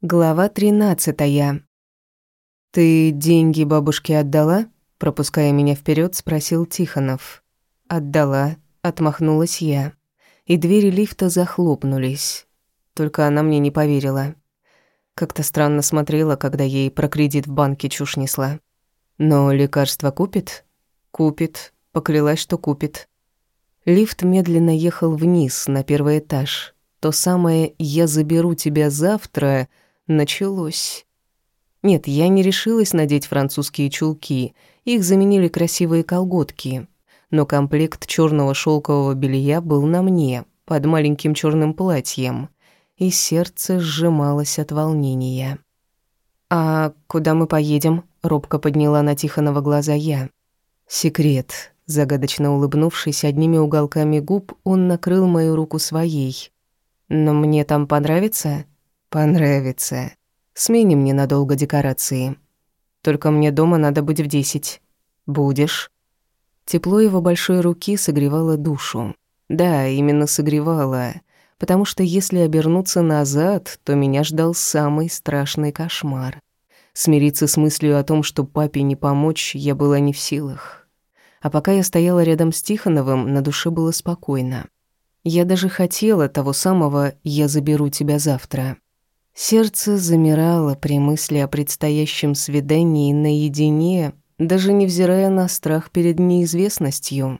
Глава тринадцатая. «Ты деньги бабушке отдала?» Пропуская меня вперед, спросил Тихонов. «Отдала», — отмахнулась я. И двери лифта захлопнулись. Только она мне не поверила. Как-то странно смотрела, когда ей про кредит в банке чушь несла. «Но лекарство купит?» «Купит», — поклялась, что купит. Лифт медленно ехал вниз, на первый этаж. То самое «я заберу тебя завтра» Началось. Нет, я не решилась надеть французские чулки. Их заменили красивые колготки. Но комплект черного шелкового белья был на мне, под маленьким черным платьем. И сердце сжималось от волнения. «А куда мы поедем?» — робко подняла на Тихонова глаза я. «Секрет». Загадочно улыбнувшись одними уголками губ, он накрыл мою руку своей. «Но мне там понравится?» «Понравится. Сменим ненадолго декорации. Только мне дома надо быть в десять. Будешь?» Тепло его большой руки согревало душу. Да, именно согревало, потому что если обернуться назад, то меня ждал самый страшный кошмар. Смириться с мыслью о том, что папе не помочь, я была не в силах. А пока я стояла рядом с Тихоновым, на душе было спокойно. Я даже хотела того самого «я заберу тебя завтра». Сердце замирало при мысли о предстоящем свидании наедине, даже невзирая на страх перед неизвестностью.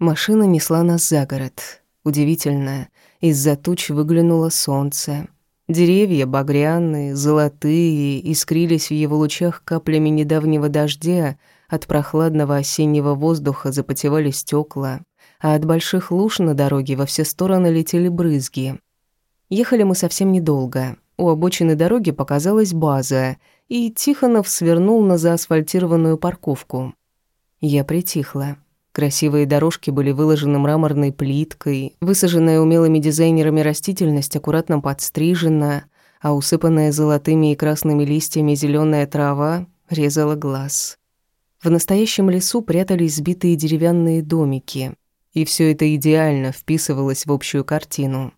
Машина несла нас за город. Удивительно, из-за туч выглянуло солнце. Деревья багряные, золотые, искрились в его лучах каплями недавнего дождя, от прохладного осеннего воздуха запотевали стекла, а от больших луж на дороге во все стороны летели брызги. Ехали мы совсем недолго. У обочины дороги показалась база, и Тихонов свернул на заасфальтированную парковку. Я притихла. Красивые дорожки были выложены мраморной плиткой, высаженная умелыми дизайнерами растительность аккуратно подстрижена, а усыпанная золотыми и красными листьями зеленая трава резала глаз. В настоящем лесу прятались сбитые деревянные домики, и все это идеально вписывалось в общую картину.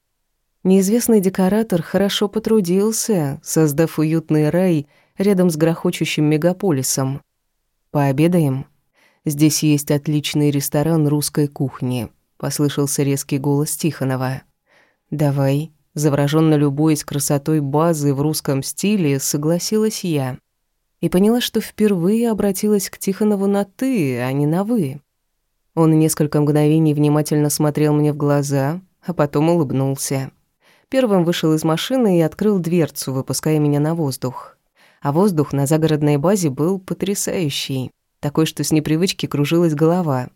Неизвестный декоратор хорошо потрудился, создав уютный рай рядом с грохочущим мегаполисом. «Пообедаем? Здесь есть отличный ресторан русской кухни», — послышался резкий голос Тихонова. «Давай», заворожённо любуясь красотой базы в русском стиле, согласилась я. И поняла, что впервые обратилась к Тихонову на «ты», а не на «вы». Он несколько мгновений внимательно смотрел мне в глаза, а потом улыбнулся. Первым вышел из машины и открыл дверцу, выпуская меня на воздух. А воздух на загородной базе был потрясающий, такой, что с непривычки кружилась голова.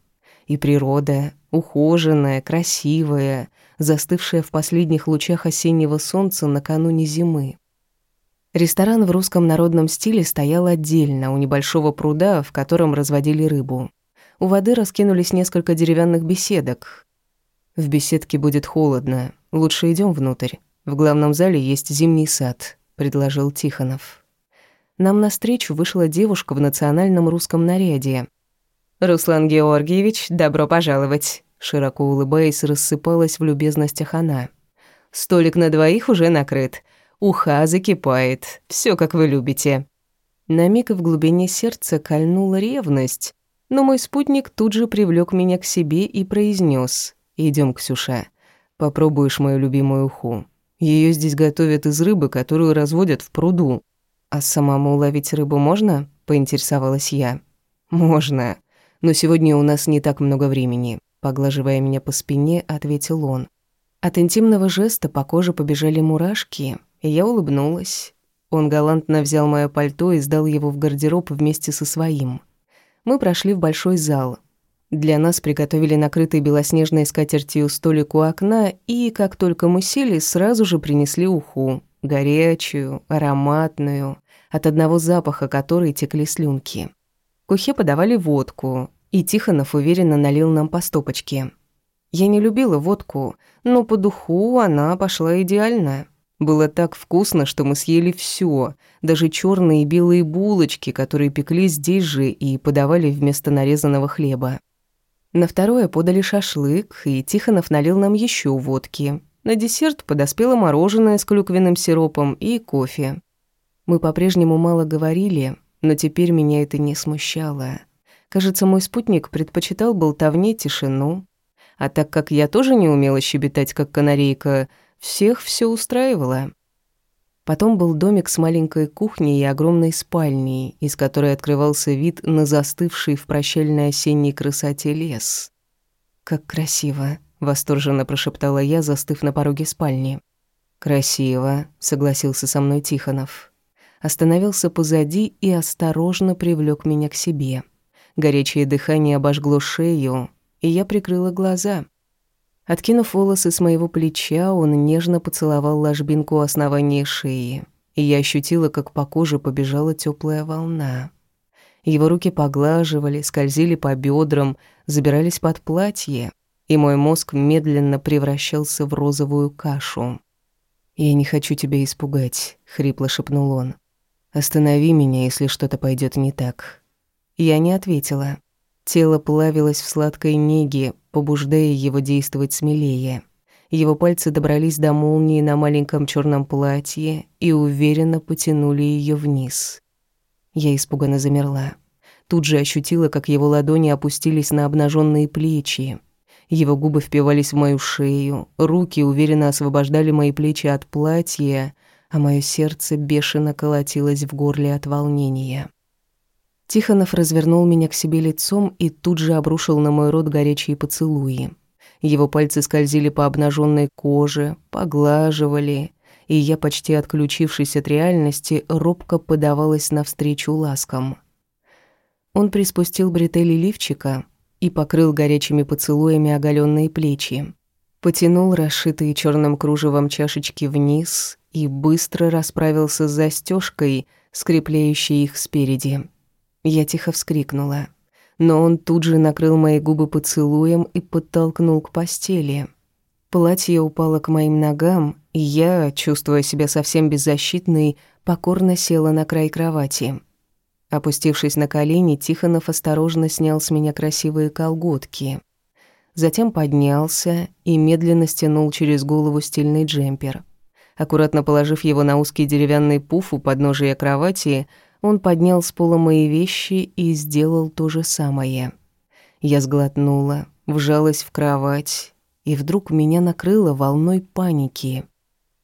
И природа, ухоженная, красивая, застывшая в последних лучах осеннего солнца накануне зимы. Ресторан в русском народном стиле стоял отдельно, у небольшого пруда, в котором разводили рыбу. У воды раскинулись несколько деревянных беседок. В беседке будет холодно, Лучше идем внутрь. В главном зале есть зимний сад», — предложил Тихонов. Нам навстречу вышла девушка в национальном русском наряде. «Руслан Георгиевич, добро пожаловать!» Широко улыбаясь, рассыпалась в любезностях она. «Столик на двоих уже накрыт. Уха закипает. Все как вы любите». На миг в глубине сердца кольнула ревность, но мой спутник тут же привлек меня к себе и произнес: "Идем, Ксюша. Попробуешь мою любимую уху. Ее здесь готовят из рыбы, которую разводят в пруду. А самому ловить рыбу можно? поинтересовалась я. Можно. Но сегодня у нас не так много времени, поглаживая меня по спине, ответил он. От интимного жеста по коже побежали мурашки, и я улыбнулась. Он галантно взял моё пальто и сдал его в гардероб вместе со своим. Мы прошли в большой зал. Для нас приготовили накрытый белоснежной скатертью столик у окна, и, как только мы сели, сразу же принесли уху. Горячую, ароматную, от одного запаха которой текли слюнки. К ухе подавали водку, и Тихонов уверенно налил нам по стопочке. Я не любила водку, но по духу она пошла идеально. Было так вкусно, что мы съели все, даже черные и белые булочки, которые пекли здесь же и подавали вместо нарезанного хлеба. На второе подали шашлык, и Тихонов налил нам еще водки. На десерт подоспело мороженое с клюквенным сиропом и кофе. Мы по-прежнему мало говорили, но теперь меня это не смущало. Кажется, мой спутник предпочитал болтовне тишину. А так как я тоже не умела щебетать, как канарейка, всех все устраивало. Потом был домик с маленькой кухней и огромной спальней, из которой открывался вид на застывший в прощальной осенней красоте лес. «Как красиво!» — восторженно прошептала я, застыв на пороге спальни. «Красиво», — согласился со мной Тихонов. Остановился позади и осторожно привлёк меня к себе. Горячее дыхание обожгло шею, и я прикрыла глаза — Откинув волосы с моего плеча, он нежно поцеловал ложбинку основания шеи, и я ощутила, как по коже побежала теплая волна. Его руки поглаживали, скользили по бедрам, забирались под платье, и мой мозг медленно превращался в розовую кашу. «Я не хочу тебя испугать», — хрипло шепнул он. «Останови меня, если что-то пойдет не так». Я не ответила. Тело плавилось в сладкой неге, побуждая его действовать смелее. Его пальцы добрались до молнии на маленьком черном платье и уверенно потянули ее вниз. Я испуганно замерла. Тут же ощутила, как его ладони опустились на обнаженные плечи. Его губы впивались в мою шею, руки уверенно освобождали мои плечи от платья, а мое сердце бешено колотилось в горле от волнения. Тихонов развернул меня к себе лицом и тут же обрушил на мой рот горячие поцелуи. Его пальцы скользили по обнаженной коже, поглаживали, и я, почти отключившись от реальности, робко подавалась навстречу ласкам. Он приспустил бретели лифчика и покрыл горячими поцелуями оголенные плечи. Потянул расшитые черным кружевом чашечки вниз и быстро расправился с застежкой, скрепляющей их спереди. Я тихо вскрикнула. Но он тут же накрыл мои губы поцелуем и подтолкнул к постели. Платье упало к моим ногам, и я, чувствуя себя совсем беззащитной, покорно села на край кровати. Опустившись на колени, Тихонов осторожно снял с меня красивые колготки. Затем поднялся и медленно стянул через голову стильный джемпер. Аккуратно положив его на узкий деревянный пуф у подножия кровати, он поднял с пола мои вещи и сделал то же самое. Я сглотнула, вжалась в кровать, и вдруг меня накрыло волной паники.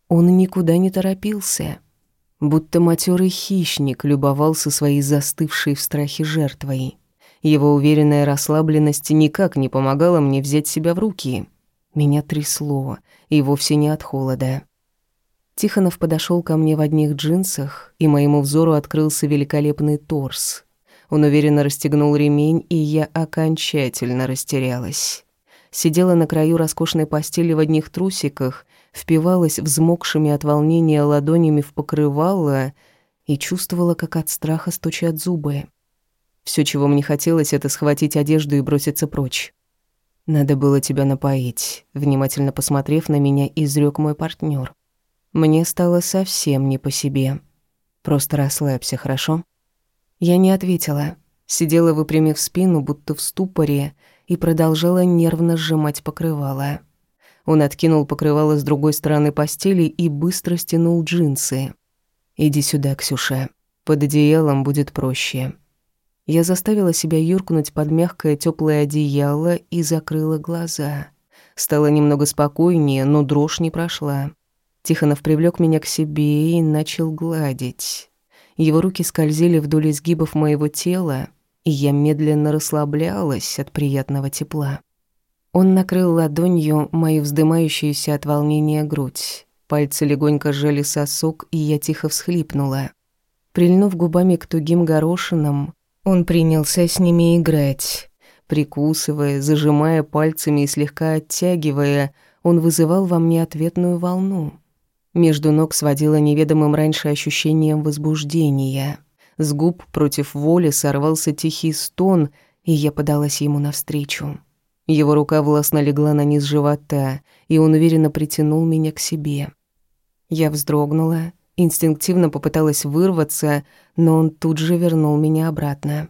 Он никуда не торопился, будто матерый хищник любовался своей застывшей в страхе жертвой. Его уверенная расслабленность никак не помогала мне взять себя в руки. Меня трясло, и вовсе не от холода. Тихонов подошел ко мне в одних джинсах, и моему взору открылся великолепный торс. Он уверенно расстегнул ремень, и я окончательно растерялась. Сидела на краю роскошной постели в одних трусиках, впивалась взмокшими от волнения ладонями в покрывало и чувствовала, как от страха стучат зубы. Все, чего мне хотелось, это схватить одежду и броситься прочь. «Надо было тебя напоить», — внимательно посмотрев на меня, изрёк мой партнер. Мне стало совсем не по себе. Просто расслабься, хорошо? Я не ответила. Сидела, выпрямив спину, будто в ступоре, и продолжала нервно сжимать покрывало. Он откинул покрывало с другой стороны постели и быстро стянул джинсы. «Иди сюда, Ксюша. Под одеялом будет проще». Я заставила себя юркнуть под мягкое теплое одеяло и закрыла глаза. Стало немного спокойнее, но дрожь не прошла. Тихонов привлёк меня к себе и начал гладить. Его руки скользили вдоль изгибов моего тела, и я медленно расслаблялась от приятного тепла. Он накрыл ладонью мою вздымающуюся от волнения грудь. Пальцы легонько сжали сосок, и я тихо всхлипнула. Прильнув губами к тугим горошинам, он принялся с ними играть. Прикусывая, зажимая пальцами и слегка оттягивая, он вызывал во мне ответную волну. Между ног сводило неведомым раньше ощущением возбуждения. С губ против воли сорвался тихий стон, и я подалась ему навстречу. Его рука властно легла на низ живота, и он уверенно притянул меня к себе. Я вздрогнула, инстинктивно попыталась вырваться, но он тут же вернул меня обратно.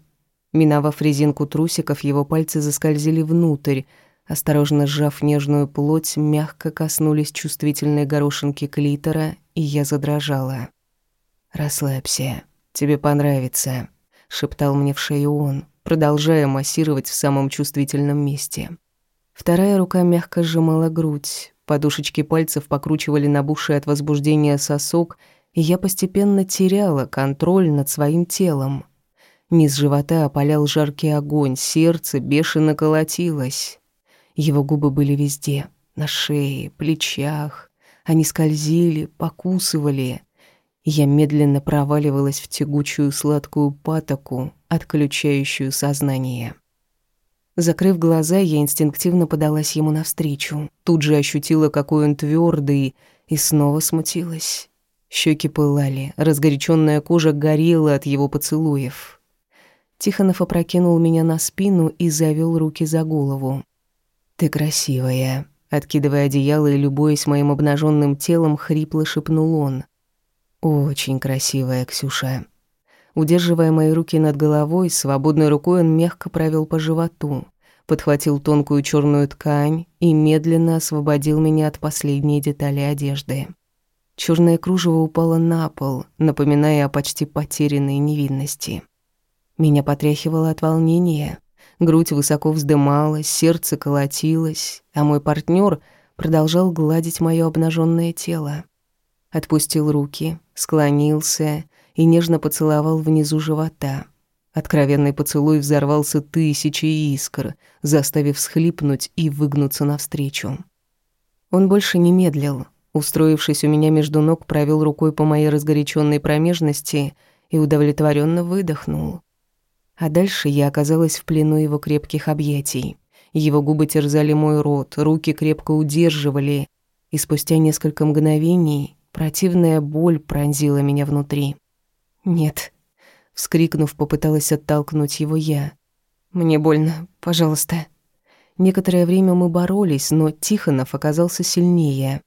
Миновав резинку трусиков, его пальцы заскользили внутрь, Осторожно сжав нежную плоть, мягко коснулись чувствительной горошинки клитора, и я задрожала. «Расслабься, тебе понравится», — шептал мне в шею он, продолжая массировать в самом чувствительном месте. Вторая рука мягко сжимала грудь, подушечки пальцев покручивали набухший от возбуждения сосок, и я постепенно теряла контроль над своим телом. Низ живота опалял жаркий огонь, сердце бешено колотилось. Его губы были везде, на шее, плечах. Они скользили, покусывали. Я медленно проваливалась в тягучую сладкую патоку, отключающую сознание. Закрыв глаза, я инстинктивно подалась ему навстречу. Тут же ощутила, какой он твердый, и снова смутилась. Щеки пылали, разгоряченная кожа горела от его поцелуев. Тихонов опрокинул меня на спину и завел руки за голову. «Ты красивая», — откидывая одеяло и любуясь моим обнаженным телом, хрипло шепнул он. «Очень красивая, Ксюша». Удерживая мои руки над головой, свободной рукой он мягко провел по животу, подхватил тонкую черную ткань и медленно освободил меня от последней детали одежды. Черное кружево упало на пол, напоминая о почти потерянной невинности. Меня потряхивало от волнения. Грудь высоко вздымалась, сердце колотилось, а мой партнер продолжал гладить мое обнаженное тело. Отпустил руки, склонился и нежно поцеловал внизу живота. Откровенный поцелуй взорвался тысячи искр, заставив схлипнуть и выгнуться навстречу. Он больше не медлил. Устроившись у меня между ног, провел рукой по моей разгоряченной промежности и удовлетворенно выдохнул. А дальше я оказалась в плену его крепких объятий. Его губы терзали мой рот, руки крепко удерживали, и спустя несколько мгновений противная боль пронзила меня внутри. «Нет», — вскрикнув, попыталась оттолкнуть его я. «Мне больно, пожалуйста». Некоторое время мы боролись, но Тихонов оказался сильнее.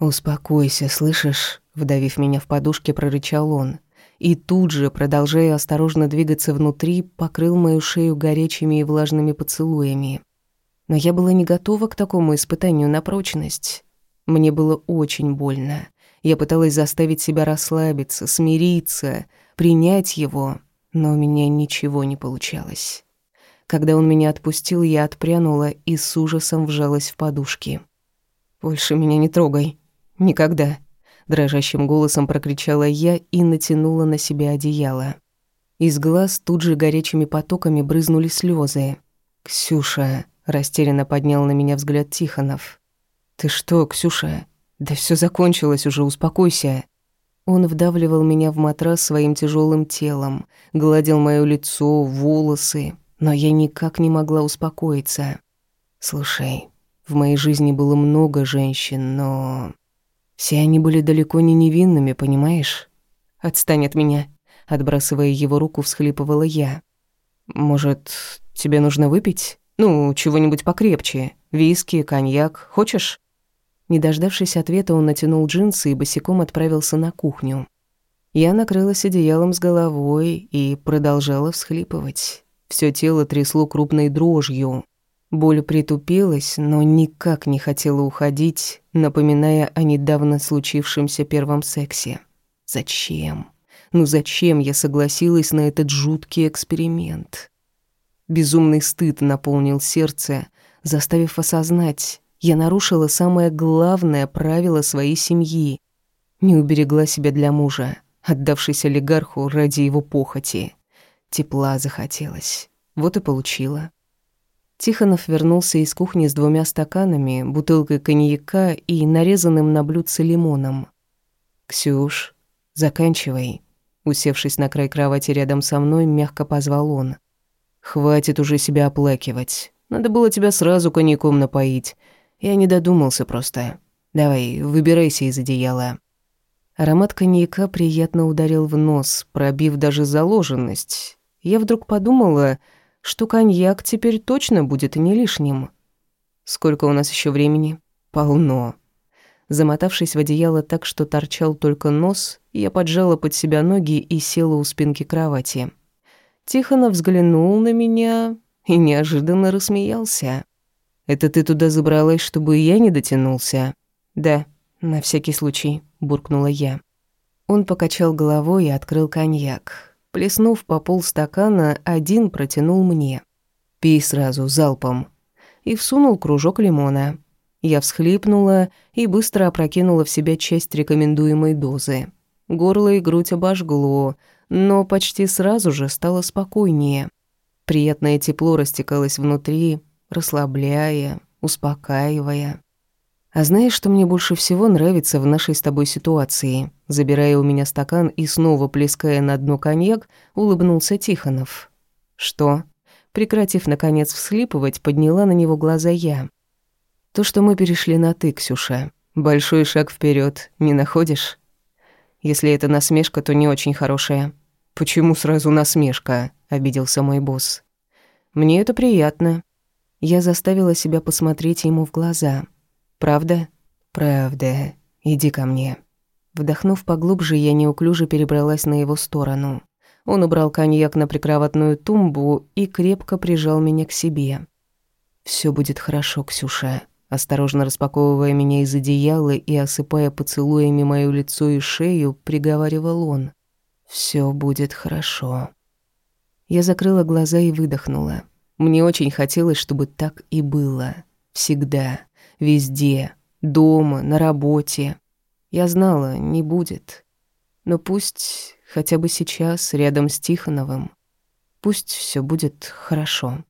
«Успокойся, слышишь?» — вдавив меня в подушке, прорычал он и тут же, продолжая осторожно двигаться внутри, покрыл мою шею горячими и влажными поцелуями. Но я была не готова к такому испытанию на прочность. Мне было очень больно. Я пыталась заставить себя расслабиться, смириться, принять его, но у меня ничего не получалось. Когда он меня отпустил, я отпрянула и с ужасом вжалась в подушки. «Больше меня не трогай. Никогда», дрожащим голосом прокричала я и натянула на себя одеяло. Из глаз тут же горячими потоками брызнули слезы. «Ксюша», — растерянно поднял на меня взгляд Тихонов. «Ты что, Ксюша? Да все закончилось уже, успокойся». Он вдавливал меня в матрас своим тяжелым телом, гладил моё лицо, волосы, но я никак не могла успокоиться. «Слушай, в моей жизни было много женщин, но все они были далеко не невинными, понимаешь? Отстань от меня. Отбрасывая его руку, всхлипывала я. Может, тебе нужно выпить? Ну, чего-нибудь покрепче. Виски, коньяк. Хочешь? Не дождавшись ответа, он натянул джинсы и босиком отправился на кухню. Я накрылась одеялом с головой и продолжала всхлипывать. Всё тело трясло крупной дрожью. Боль притупилась, но никак не хотела уходить, напоминая о недавно случившемся первом сексе. Зачем? Ну зачем я согласилась на этот жуткий эксперимент? Безумный стыд наполнил сердце, заставив осознать, я нарушила самое главное правило своей семьи. Не уберегла себя для мужа, отдавшись олигарху ради его похоти. Тепла захотелось. Вот и получила. Тихонов вернулся из кухни с двумя стаканами, бутылкой коньяка и нарезанным на блюдце лимоном. «Ксюш, заканчивай», — усевшись на край кровати рядом со мной, мягко позвал он. «Хватит уже себя оплакивать. Надо было тебя сразу коньяком напоить. Я не додумался просто. Давай, выбирайся из одеяла». Аромат коньяка приятно ударил в нос, пробив даже заложенность. Я вдруг подумала что коньяк теперь точно будет не лишним. Сколько у нас еще времени? Полно. Замотавшись в одеяло так, что торчал только нос, я поджала под себя ноги и села у спинки кровати. Тихонов взглянул на меня и неожиданно рассмеялся. Это ты туда забралась, чтобы я не дотянулся?» «Да, на всякий случай», — буркнула я. Он покачал головой и открыл коньяк. Плеснув по полстакана, один протянул мне. «Пей сразу, залпом». И всунул кружок лимона. Я всхлипнула и быстро опрокинула в себя часть рекомендуемой дозы. Горло и грудь обожгло, но почти сразу же стало спокойнее. Приятное тепло растекалось внутри, расслабляя, успокаивая. А знаешь, что мне больше всего нравится в нашей с тобой ситуации? Забирая у меня стакан и снова плеская на дно коньяк, улыбнулся Тихонов. Что? Прекратив, наконец, всхлипывать, подняла на него глаза я. То, что мы перешли на «ты», Ксюша. Большой шаг вперед, не находишь? Если это насмешка, то не очень хорошая. Почему сразу насмешка? Обиделся мой босс. Мне это приятно. Я заставила себя посмотреть ему в глаза. «Правда?» «Правда. Иди ко мне». Вдохнув поглубже, я неуклюже перебралась на его сторону. Он убрал коньяк на прикроватную тумбу и крепко прижал меня к себе. «Всё будет хорошо, Ксюша», осторожно распаковывая меня из одеяла и осыпая поцелуями моё лицо и шею, приговаривал он. «Всё будет хорошо». Я закрыла глаза и выдохнула. Мне очень хотелось, чтобы так и было. Всегда. Везде. Дома, на работе. Я знала, не будет. Но пусть хотя бы сейчас, рядом с Тихоновым, пусть все будет хорошо.